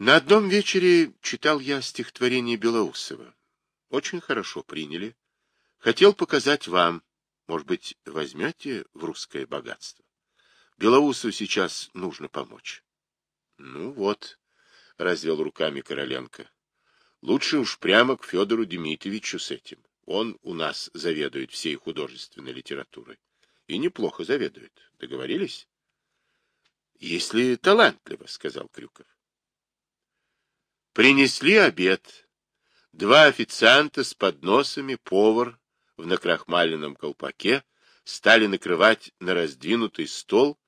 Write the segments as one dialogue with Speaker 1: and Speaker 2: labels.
Speaker 1: На одном вечере читал я стихотворение Белоусова. Очень хорошо приняли. Хотел показать вам. Может быть, возьмете в русское богатство? Белоусу сейчас нужно помочь. Ну вот, — развел руками Короленко. Лучше уж прямо к Федору Дмитриевичу с этим. Он у нас заведует всей художественной литературой. И неплохо заведует. Договорились? Если талантливо, — сказал Крюков. Принесли обед. Два официанта с подносами, повар в накрахмаленном колпаке стали накрывать на раздвинутый стол,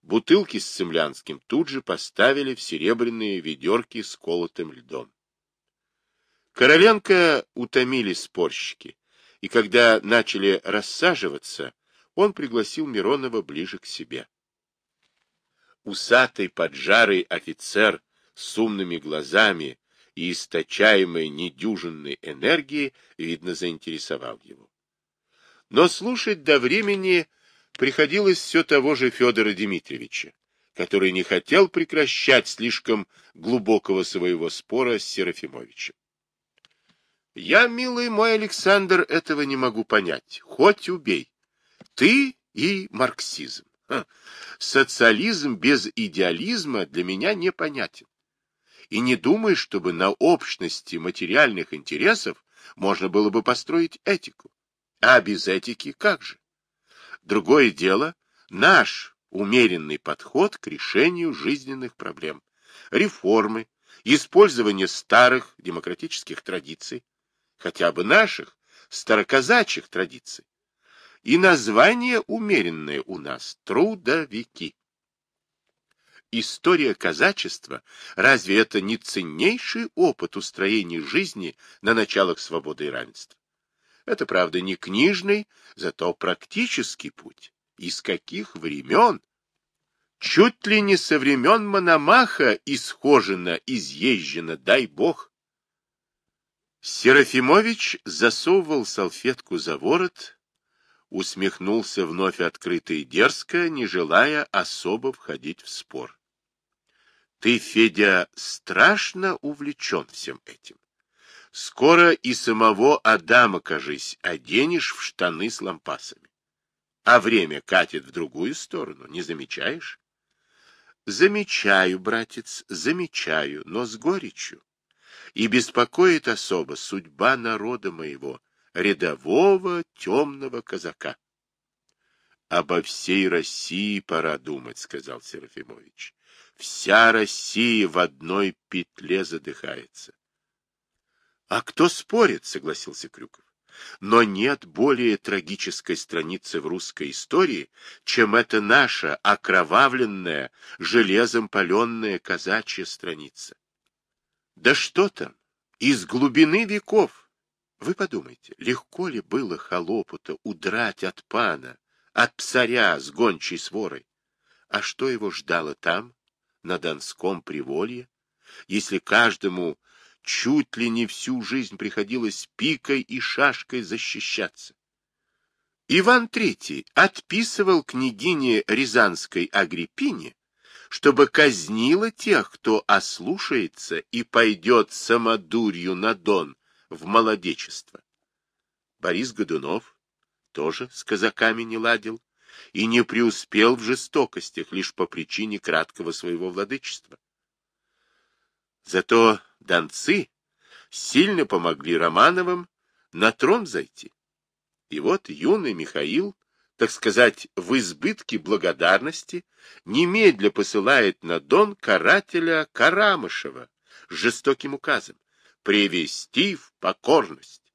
Speaker 1: бутылки с цемлянским тут же поставили в серебряные ведерки с колотым льдом. Короленко утомили спорщики, и когда начали рассаживаться, он пригласил Миронова ближе к себе. Усатый поджарый офицер с умными глазами и источаемой недюжинной энергией, видно, заинтересовал его. Но слушать до времени приходилось все того же Федора Дмитриевича, который не хотел прекращать слишком глубокого своего спора с Серафимовичем. Я, милый мой Александр, этого не могу понять. Хоть убей. Ты и марксизм. Ха. Социализм без идеализма для меня непонятен. И не думай, чтобы на общности материальных интересов можно было бы построить этику. А без этики как же? Другое дело — наш умеренный подход к решению жизненных проблем, реформы, использование старых демократических традиций, хотя бы наших, староказачьих традиций. И название умеренное у нас — трудовики. История казачества — разве это не ценнейший опыт устроения жизни на началах свободы и равенства? Это, правда, не книжный, зато практический путь. Из каких времен? Чуть ли не со времен Мономаха исхожено, изъезжено, дай бог. Серафимович засовывал салфетку за ворот, усмехнулся вновь открыто и дерзко, не желая особо входить в спор. Ты, Федя, страшно увлечен всем этим. Скоро и самого Адама, кажись, оденешь в штаны с лампасами. А время катит в другую сторону, не замечаешь? Замечаю, братец, замечаю, но с горечью и беспокоит особо судьба народа моего, рядового темного казака. — Обо всей России пора думать, — сказал Серафимович. — Вся Россия в одной петле задыхается. — А кто спорит, — согласился Крюков. Но нет более трагической страницы в русской истории, чем эта наша окровавленная, железом паленная казачья страница. Да что там, из глубины веков. Вы подумайте, легко ли было холопу-то удрать от пана, от псаря с гончей сворой? А что его ждало там, на Донском приволье, если каждому чуть ли не всю жизнь приходилось пикой и шашкой защищаться? Иван Третий отписывал княгине Рязанской Агриппине чтобы казнила тех, кто ослушается и пойдет самодурью на Дон в молодечество. Борис Годунов тоже с казаками не ладил и не преуспел в жестокостях лишь по причине краткого своего владычества. Зато донцы сильно помогли Романовым на трон зайти. И вот юный Михаил так сказать, в избытке благодарности, немедля посылает на Дон карателя Карамышева с жестоким указом привести в покорность.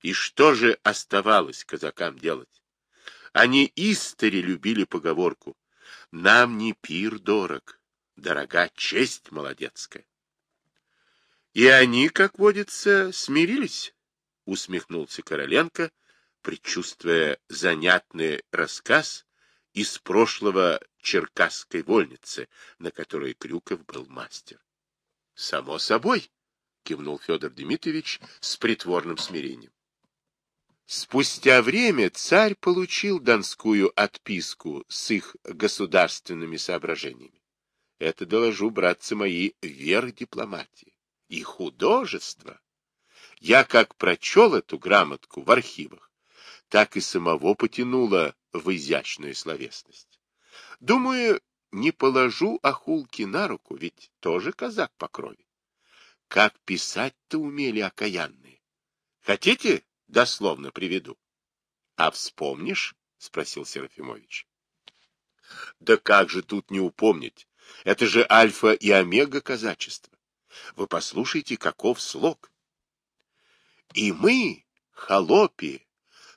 Speaker 1: И что же оставалось казакам делать? Они истори любили поговорку «Нам не пир дорог, дорога честь молодецкая». И они, как водится, смирились, усмехнулся Короленко, — предчувствуя занятный рассказ из прошлого черкасской вольницы, на которой Крюков был мастер. — Само собой, — кивнул Федор Дмитриевич с притворным смирением. Спустя время царь получил донскую отписку с их государственными соображениями. Это, доложу, братцы мои, верх дипломатии и художество. Я как прочел эту грамотку в архивах, так и самого потянуло в изящную словесность. Думаю, не положу охулки на руку, ведь тоже казак по крови. Как писать-то умели окаянные. Хотите, дословно приведу? — А вспомнишь? — спросил Серафимович. — Да как же тут не упомнить? Это же альфа и омега казачества. Вы послушайте, каков слог. И мы, холопи,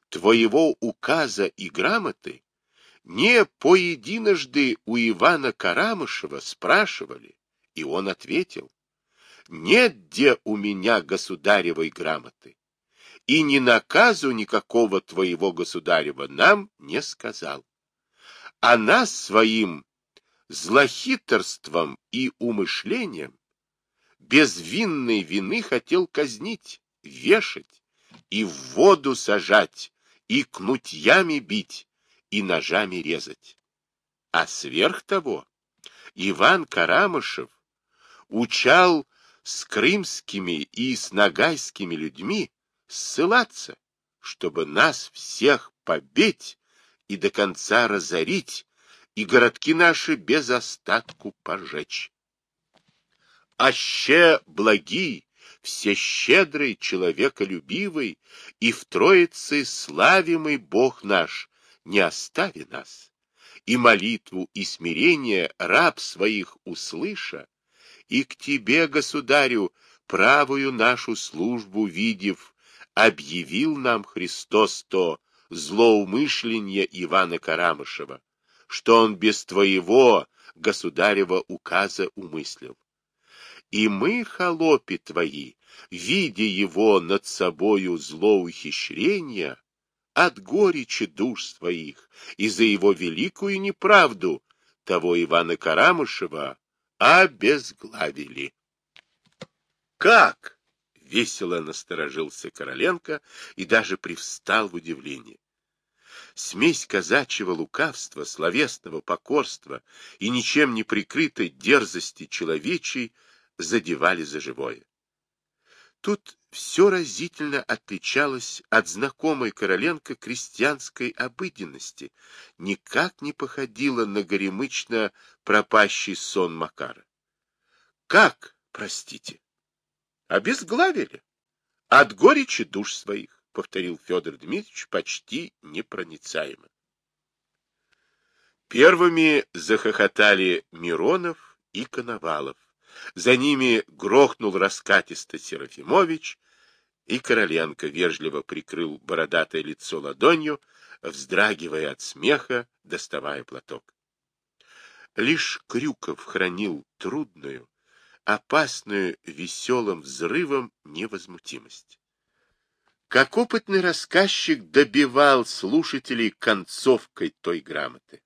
Speaker 1: твоего указа и грамоты, не поединожды у Ивана Карамышева спрашивали, и он ответил, нет где у меня государевой грамоты, и ни наказу никакого твоего государева нам не сказал. А нас своим злохитрством и умышлением безвинной вины хотел казнить, вешать и в воду сажать, и кнутьями бить, и ножами резать. А сверх того Иван Карамышев учал с крымскими и с нагайскими людьми ссылаться, чтобы нас всех побить и до конца разорить, и городки наши без остатку пожечь. Аще благий, всещедрый, человеколюбивый и в Троице славимый Бог наш, не остави нас. И молитву и смирение раб своих услыша, и к тебе, государю, правую нашу службу видев, объявил нам Христос то злоумышленнее Ивана Карамышева, что он без твоего государева указа умыслил. И мы, холопи твои, видя его над собою злоухищрения, от горечи душ своих и за его великую неправду того Ивана Карамышева обезглавили. Как? Весело насторожился Короленко и даже привстал в удивлении. Смесь казачьего лукавства, словесного покорства и ничем не прикрытой дерзости человечей задевали за живое. Тут все разительно отличалось от знакомой Короленко крестьянской обыденности, никак не походило на горемычно пропащий сон Макара. Как, простите? Обезглавили. От горечи душ своих, повторил Федор Дмитриевич почти непроницаемо. Первыми захохотали Миронов и Коновалов. За ними грохнул раскатисто Серафимович, и Короленко вежливо прикрыл бородатое лицо ладонью, вздрагивая от смеха, доставая платок. Лишь Крюков хранил трудную, опасную веселым взрывом невозмутимость. Как опытный рассказчик добивал слушателей концовкой той грамоты.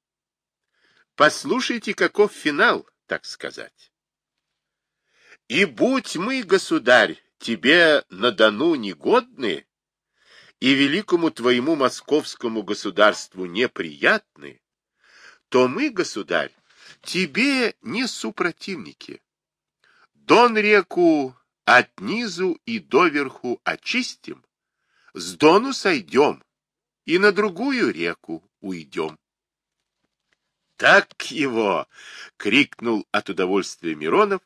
Speaker 1: Послушайте, каков финал, так сказать. И будь мы, государь, тебе на Дону негодны, и великому твоему московскому государству неприятны, то мы, государь, тебе не супротивники. Дон реку от низу и доверху очистим, с Дону сойдем и на другую реку уйдем. Так его! — крикнул от удовольствия Миронов,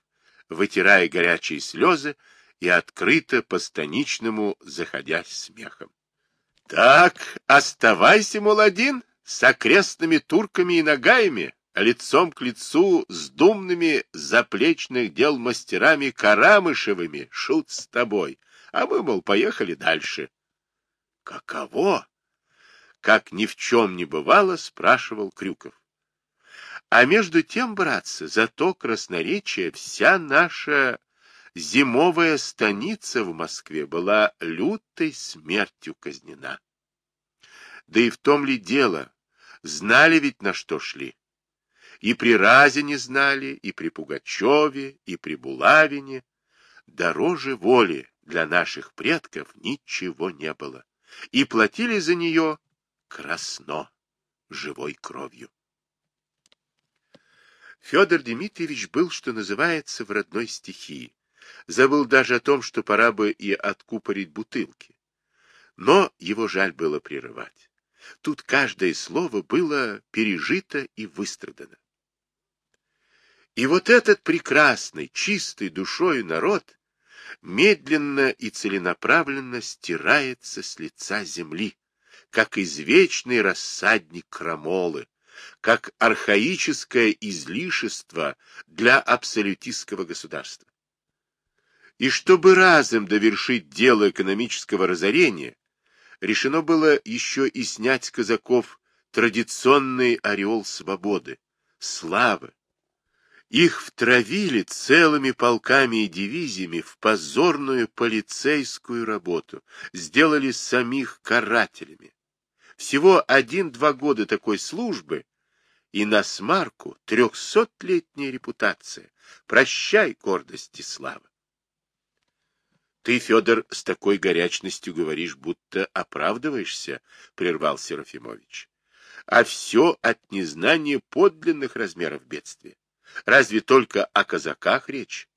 Speaker 1: вытирая горячие слезы и открыто по-станичному заходясь смехом. — Так, оставайся, мол, один, с окрестными турками и ногаями, лицом к лицу с думными заплечных дел мастерами Карамышевыми, шут с тобой, а мы, мол, поехали дальше. — Каково? — как ни в чем не бывало, спрашивал Крюков. А между тем, братцы, зато красноречие вся наша зимовая станица в Москве была лютой смертью казнена. Да и в том ли дело, знали ведь на что шли. И при Разине знали, и при Пугачеве, и при Булавине. Дороже воли для наших предков ничего не было. И платили за нее красно, живой кровью. Федор Дмитриевич был, что называется, в родной стихии. Забыл даже о том, что пора бы и откупорить бутылки. Но его жаль было прерывать. Тут каждое слово было пережито и выстрадано. И вот этот прекрасный, чистый душою народ медленно и целенаправленно стирается с лица земли, как извечный рассадник крамолы, как архаическое излишество для абсолютистского государства. И чтобы разом довершить дело экономического разорения, решено было еще и снять с казаков традиционный ореол свободы, славы, их втравили целыми полками и дивизиями в позорную полицейскую работу, сделали самих карателями. Всего один-два года такой службы, и на смарку трехсотлетняя репутация. Прощай, гордость и слава. Ты, Федор, с такой горячностью говоришь, будто оправдываешься, — прервал Серафимович. А все от незнания подлинных размеров бедствия. Разве только о казаках речь?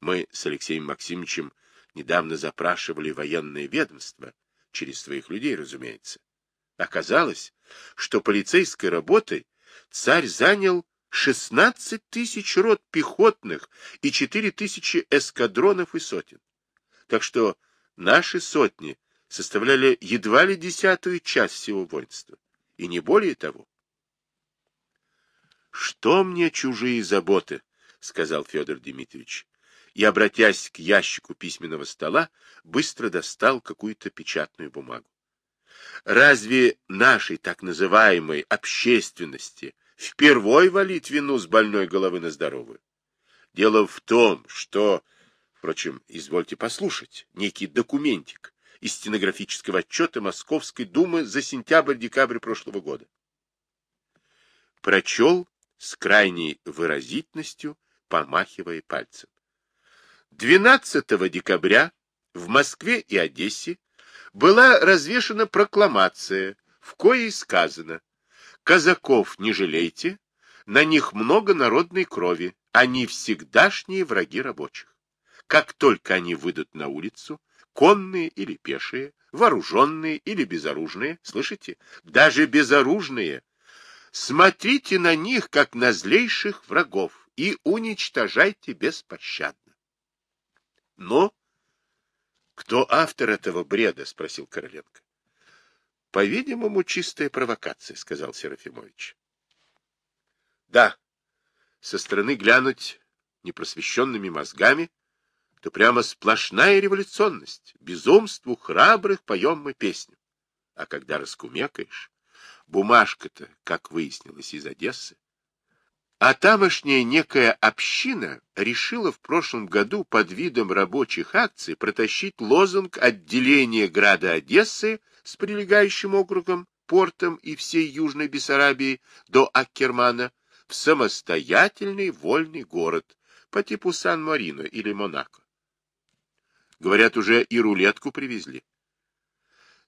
Speaker 1: Мы с Алексеем Максимовичем недавно запрашивали военное ведомство, через своих людей, разумеется. Оказалось, что полицейской работой царь занял 16 тысяч рот пехотных и 4 тысячи эскадронов и сотен. Так что наши сотни составляли едва ли десятую часть всего воинства, и не более того. Что мне чужие заботы, сказал Федор Дмитриевич, и, обратясь к ящику письменного стола, быстро достал какую-то печатную бумагу. Разве нашей так называемой общественности впервой валить вину с больной головы на здоровую? Дело в том, что, впрочем, извольте послушать, некий документик из стенографического отчета Московской Думы за сентябрь-декабрь прошлого года. Прочел с крайней выразительностью, помахивая пальцем. 12 декабря в Москве и Одессе была развешана прокламация, в коей сказано «Казаков не жалейте, на них много народной крови, они всегдашние враги рабочих. Как только они выйдут на улицу, конные или пешие, вооруженные или безоружные, слышите, даже безоружные – Смотрите на них, как на злейших врагов, и уничтожайте беспощадно. Но кто автор этого бреда? — спросил Короленко. — По-видимому, чистая провокация, — сказал Серафимович. — Да, со стороны глянуть непросвещенными мозгами, то прямо сплошная революционность. Безумству храбрых поем мы песню. А когда раскумекаешь, Бумажка-то, как выяснилось, из Одессы. А тамошняя некая община решила в прошлом году под видом рабочих акций протащить лозунг отделения града Одессы с прилегающим округом, портом и всей Южной Бессарабии до Аккермана в самостоятельный вольный город по типу Сан-Марино или Монако. Говорят, уже и рулетку привезли.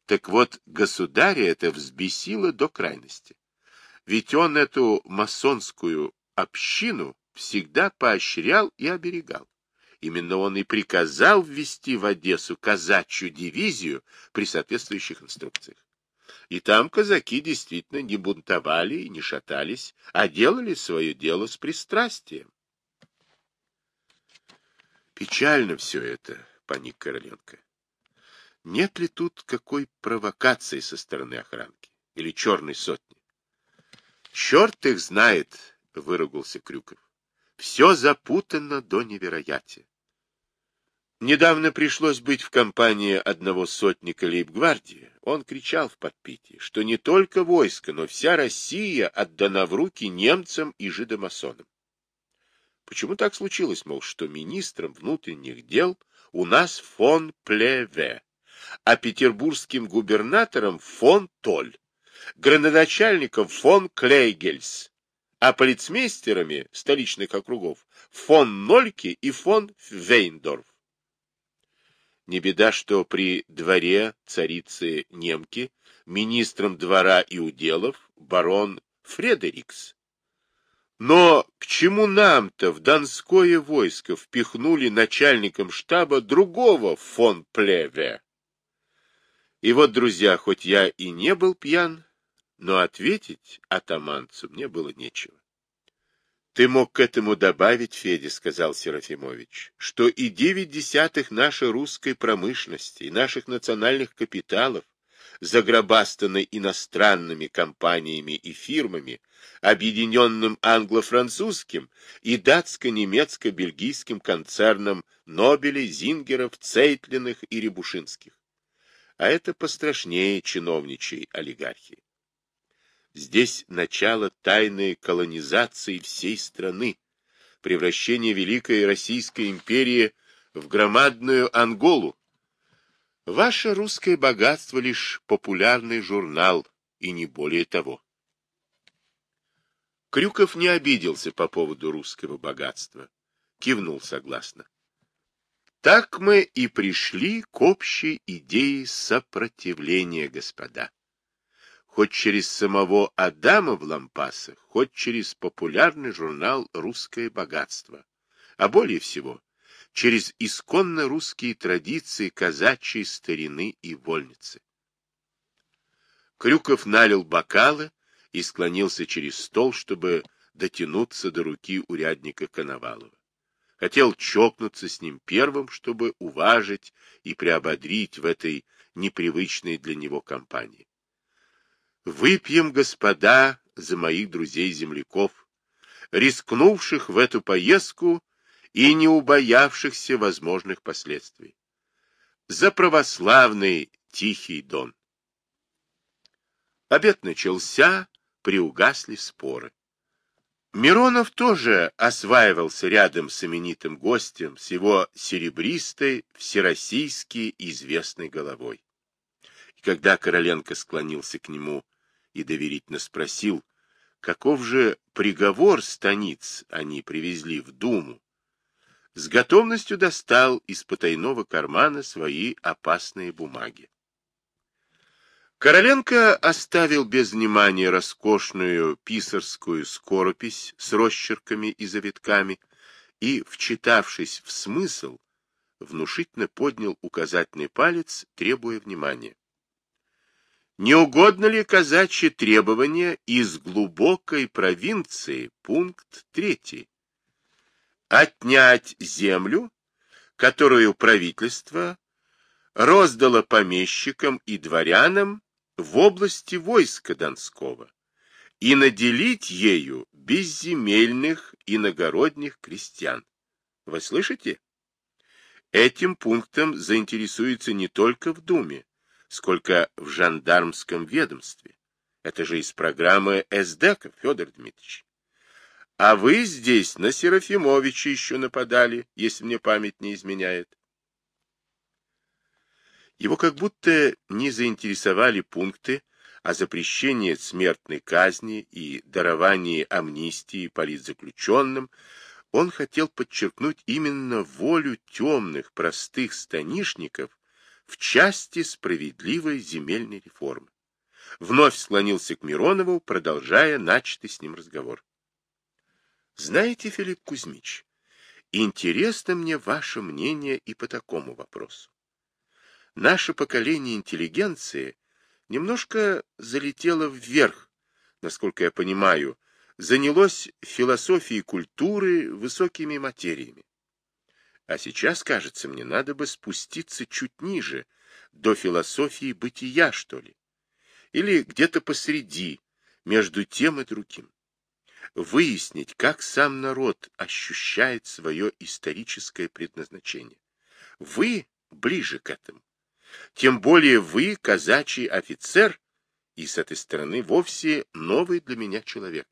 Speaker 1: Так вот, государя это взбесило до крайности. Ведь он эту масонскую общину всегда поощрял и оберегал. Именно он и приказал ввести в Одессу казачью дивизию при соответствующих инструкциях. И там казаки действительно не бунтовали и не шатались, а делали свое дело с пристрастием. Печально все это, паник Короленко. Нет ли тут какой провокации со стороны охранки или черной сотни? Черт их знает, выругался Крюков. Все запутано до невероятия. Недавно пришлось быть в компании одного сотника лейб-гвардии. Он кричал в подпитии, что не только войско, но вся Россия отдана в руки немцам и жидомасонам. Почему так случилось, мол, что министром внутренних дел у нас фон Плеве, а петербургским губернатором фон Толь, градоначальником фон Клейгельс, а полицмейстерами столичных округов фон Нольке и фон Вейндорф. Не беда, что при дворе царицы немки министром двора и уделов барон Фредерикс. Но к чему нам-то в Донское войско впихнули начальником штаба другого фон Плеве? И вот, друзья, хоть я и не был пьян, но ответить атаманцу мне было нечего. Ты мог к этому добавить, Федя, сказал Серафимович, что и девять десятых нашей русской промышленности, и наших национальных капиталов, загробастанной иностранными компаниями и фирмами, объединенным англо-французским и датско-немецко-бельгийским концерном Нобелей, Зингеров, Цейтлиных и Рябушинских. А это пострашнее чиновничьей олигархии. Здесь начало тайной колонизации всей страны, превращение Великой Российской империи в громадную Анголу. Ваше русское богатство лишь популярный журнал, и не более того. Крюков не обиделся по поводу русского богатства, кивнул согласно. Так мы и пришли к общей идее сопротивления, господа хоть через самого Адама в лампасах, хоть через популярный журнал «Русское богатство», а более всего через исконно русские традиции казачьей старины и вольницы. Крюков налил бокалы и склонился через стол, чтобы дотянуться до руки урядника Коновалова. Хотел чокнуться с ним первым, чтобы уважить и приободрить в этой непривычной для него компании. Выпьем, господа, за моих друзей-земляков, рискнувших в эту поездку и не убоявшихся возможных последствий. За православный Тихий Дон. Обед начался, приугасли споры. Миронов тоже осваивался рядом с именитым гостем, с его серебристой, всероссийски известной головой. И когда Короленко склонился к нему и доверительно спросил, каков же приговор станиц они привезли в Думу, с готовностью достал из потайного кармана свои опасные бумаги. Короленко оставил без внимания роскошную писарскую скоропись с росчерками и завитками и, вчитавшись в смысл, внушительно поднял указательный палец, требуя внимания. Не угодно ли казачье требование из глубокой провинции, пункт третий? Отнять землю, которую правительство роздало помещикам и дворянам в области войска Донского и наделить ею безземельных иногородних крестьян. Вы слышите? Этим пунктом заинтересуется не только в Думе, сколько в жандармском ведомстве. Это же из программы СДК, Федор Дмитриевич. А вы здесь на Серафимовича еще нападали, если мне память не изменяет. Его как будто не заинтересовали пункты о запрещении смертной казни и даровании амнистии политзаключенным, он хотел подчеркнуть именно волю темных, простых станишников в части справедливой земельной реформы. Вновь склонился к Миронову, продолжая начатый с ним разговор. Знаете, Филипп Кузьмич, интересно мне ваше мнение и по такому вопросу. Наше поколение интеллигенции немножко залетело вверх, насколько я понимаю, занялось философией культуры высокими материями. А сейчас, кажется, мне надо бы спуститься чуть ниже, до философии бытия, что ли. Или где-то посреди, между тем и другим. Выяснить, как сам народ ощущает свое историческое предназначение. Вы ближе к этому. Тем более вы, казачий офицер, и с этой стороны вовсе новый для меня человек.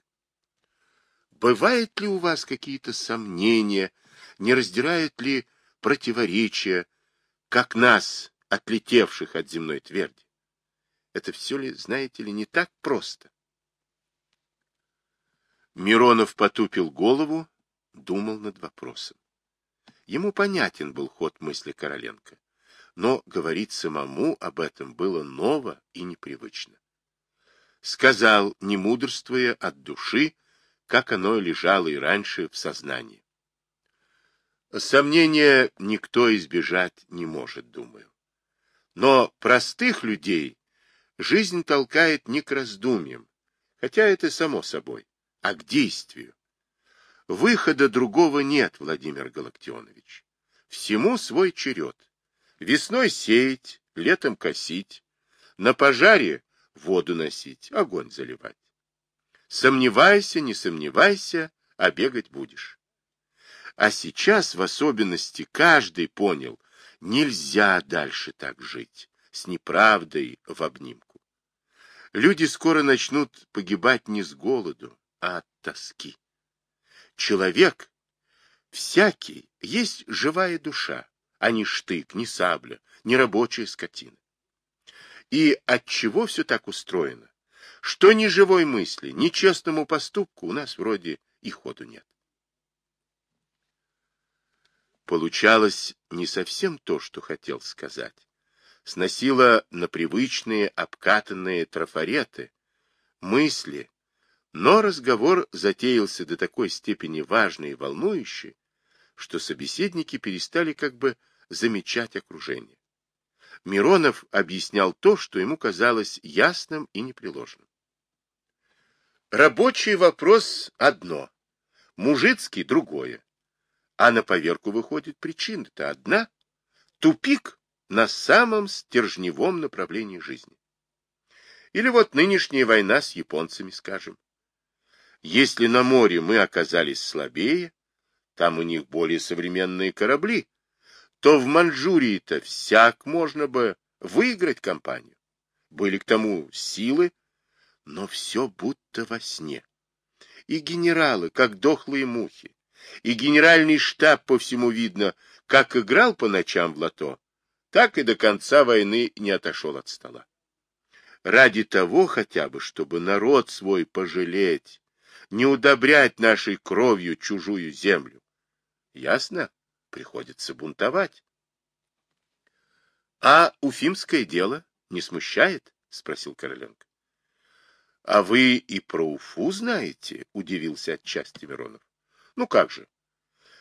Speaker 1: Бывают ли у вас какие-то сомнения, не раздирают ли противоречия, как нас, отлетевших от земной тверди. Это все ли, знаете ли, не так просто? Миронов потупил голову, думал над вопросом. Ему понятен был ход мысли Короленко, но говорить самому об этом было ново и непривычно. Сказал, не мудрствуя от души, как оно лежало и раньше в сознании. Сомнения никто избежать не может, думаю. Но простых людей жизнь толкает не к раздумьям, хотя это само собой, а к действию. Выхода другого нет, Владимир Галактионович. Всему свой черед. Весной сеять, летом косить, на пожаре воду носить, огонь заливать. Сомневайся, не сомневайся, а бегать будешь. А сейчас, в особенности, каждый понял, нельзя дальше так жить, с неправдой в обнимку. Люди скоро начнут погибать не с голоду, а от тоски. Человек, всякий, есть живая душа, а не штык, не сабля, не рабочая скотина. И от чего все так устроено? Что ни живой мысли, ни честному поступку у нас вроде и ходу нет. Получалось не совсем то, что хотел сказать. Сносило на привычные обкатанные трафареты, мысли, но разговор затеялся до такой степени важный и волнующий, что собеседники перестали как бы замечать окружение. Миронов объяснял то, что ему казалось ясным и непреложным. Рабочий вопрос одно, мужицкий другое. А на поверку выходит причина-то одна — тупик на самом стержневом направлении жизни. Или вот нынешняя война с японцами, скажем. Если на море мы оказались слабее, там у них более современные корабли, то в Манчжурии-то всяк можно бы выиграть компанию. Были к тому силы, но все будто во сне. И генералы, как дохлые мухи, и генеральный штаб по всему видно, как играл по ночам в лото, так и до конца войны не отошел от стола. Ради того хотя бы, чтобы народ свой пожалеть, не удобрять нашей кровью чужую землю. Ясно? Приходится бунтовать. — А уфимское дело не смущает? — спросил Короленко. — А вы и про Уфу знаете? — удивился отчасти Миронов. — Ну как же?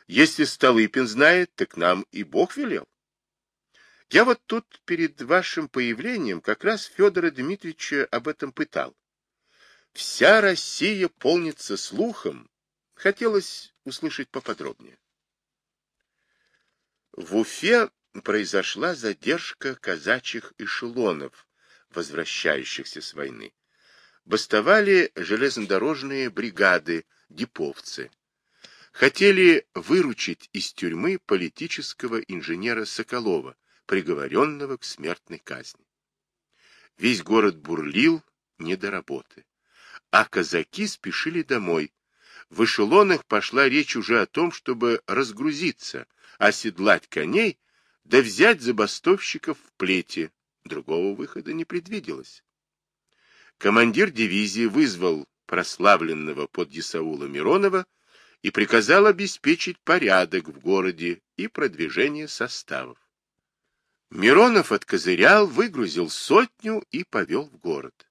Speaker 1: Если Столыпин знает, так нам и Бог велел. Я вот тут перед вашим появлением как раз Федора Дмитриевича об этом пытал. Вся Россия полнится слухом. Хотелось услышать поподробнее. В Уфе произошла задержка казачьих эшелонов, возвращающихся с войны. Бастовали железнодорожные бригады, деповцы. Хотели выручить из тюрьмы политического инженера Соколова, приговоренного к смертной казни. Весь город бурлил не до работы а казаки спешили домой. В эшелонах пошла речь уже о том, чтобы разгрузиться, оседлать коней, да взять забастовщиков в плети. Другого выхода не предвиделось. Командир дивизии вызвал прославленного под Исаула Миронова и приказал обеспечить порядок в городе и продвижение составов. Миронов откозырял, выгрузил сотню и повел в город.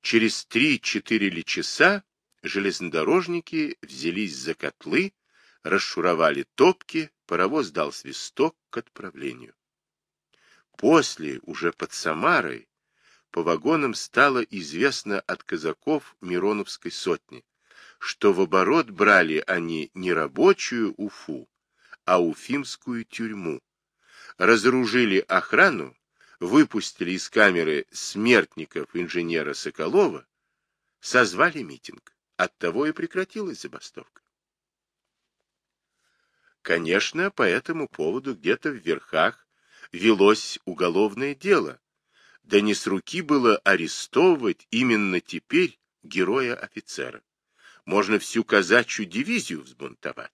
Speaker 1: Через три-четыре ли часа железнодорожники взялись за котлы, расшуровали топки, паровоз дал свисток к отправлению. После, уже под Самарой, по вагонам стало известно от казаков Мироновской сотни, что в оборот брали они не рабочую Уфу, а уфимскую тюрьму, разоружили охрану выпустили из камеры смертников инженера Соколова, созвали митинг. Оттого и прекратилась забастовка. Конечно, по этому поводу где-то в верхах велось уголовное дело, да не с руки было арестовывать именно теперь героя-офицера. Можно всю казачью дивизию взбунтовать.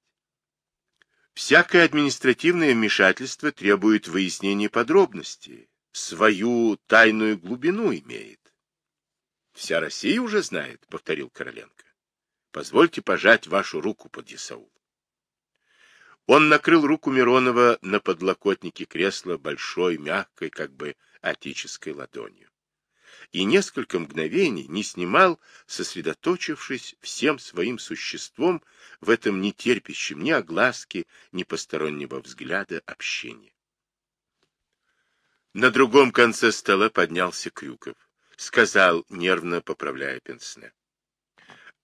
Speaker 1: Всякое административное вмешательство требует выяснения подробностей, свою тайную глубину имеет. Вся Россия уже знает, — повторил Короленко. Позвольте пожать вашу руку под Исаул. Он накрыл руку Миронова на подлокотнике кресла большой, мягкой, как бы отеческой ладонью. И несколько мгновений не снимал, сосредоточившись всем своим существом в этом нетерпящем ни огласки, ни постороннего взгляда общения. На другом конце стола поднялся Крюков. Сказал, нервно поправляя пенсне.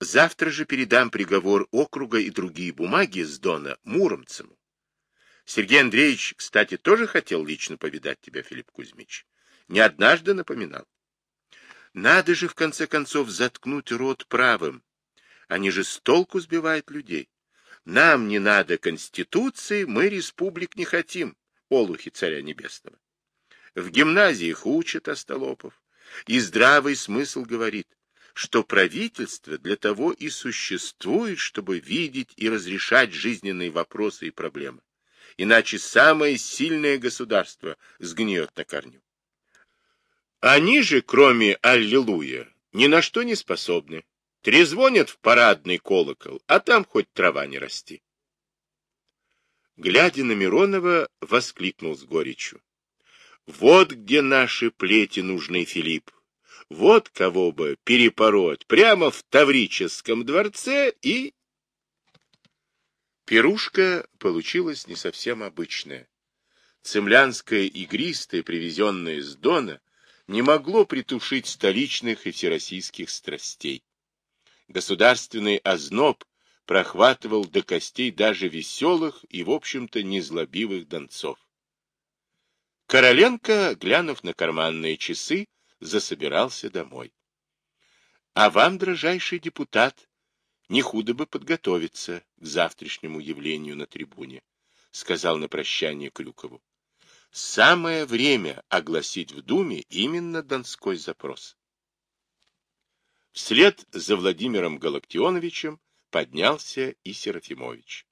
Speaker 1: Завтра же передам приговор округа и другие бумаги с Дона Муромцему. Сергей Андреевич, кстати, тоже хотел лично повидать тебя, Филипп Кузьмич. Не однажды напоминал. Надо же, в конце концов, заткнуть рот правым. Они же с толку сбивают людей. Нам не надо конституции, мы республик не хотим, олухи царя небесного. В гимназиях учат остолопов, и здравый смысл говорит, что правительство для того и существует, чтобы видеть и разрешать жизненные вопросы и проблемы. Иначе самое сильное государство сгниет на корню. Они же, кроме Аллилуйя, ни на что не способны. Трезвонят в парадный колокол, а там хоть трава не расти. Глядя на Миронова, воскликнул с горечью. Вот где наши плети нужны, Филипп. Вот кого бы перепороть прямо в Таврическом дворце и... Пирушка получилась не совсем обычная. Цемлянская игристая, привезенная из Дона, не могло притушить столичных и всероссийских страстей. Государственный озноб прохватывал до костей даже веселых и, в общем-то, незлобивых донцов. Короленко, глянув на карманные часы, засобирался домой. — А вам, дрожайший депутат, не худо бы подготовиться к завтрашнему явлению на трибуне, — сказал на прощание Крюкову. Самое время огласить в Думе именно Донской запрос. Вслед за Владимиром Галактионовичем поднялся и Серафимович.